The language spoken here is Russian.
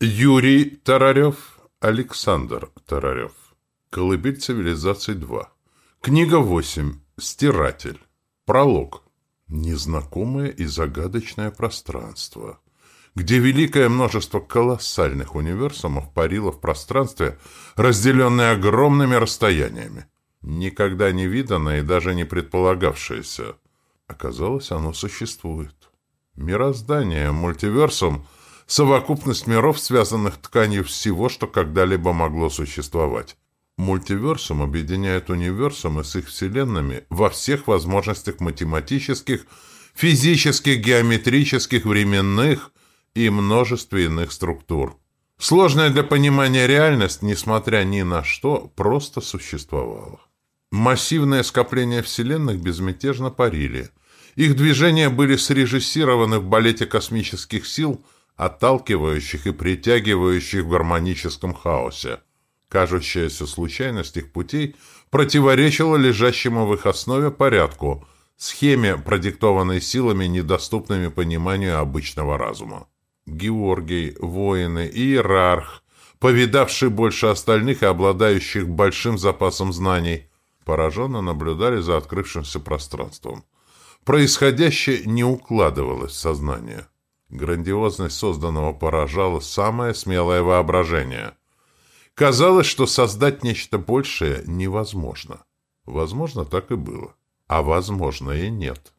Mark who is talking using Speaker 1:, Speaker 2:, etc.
Speaker 1: Юрий Тарарев, Александр Тарарев. Колыбель цивилизаций 2. Книга 8. Стиратель. Пролог. Незнакомое и загадочное пространство, где великое множество колоссальных универсумов парило в пространстве, разделенное огромными расстояниями. Никогда не виданное и даже не предполагавшееся. Оказалось, оно существует. Мироздание, мультиверсум — совокупность миров, связанных тканью всего, что когда-либо могло существовать. Мультиверсум объединяет универсумы с их вселенными во всех возможностях математических, физических, геометрических, временных и множестве иных структур. Сложная для понимания реальность, несмотря ни на что, просто существовала. Массивные скопления вселенных безмятежно парили. Их движения были срежиссированы в балете космических сил – отталкивающих и притягивающих в гармоническом хаосе. Кажущаяся случайность их путей противоречила лежащему в их основе порядку, схеме, продиктованной силами, недоступными пониманию обычного разума. Георгий, воины, иерарх, повидавший больше остальных и обладающих большим запасом знаний, пораженно наблюдали за открывшимся пространством. Происходящее не укладывалось в сознание. Грандиозность созданного поражала самое смелое воображение. Казалось, что создать нечто большее невозможно. Возможно, так и было. А возможно и нет.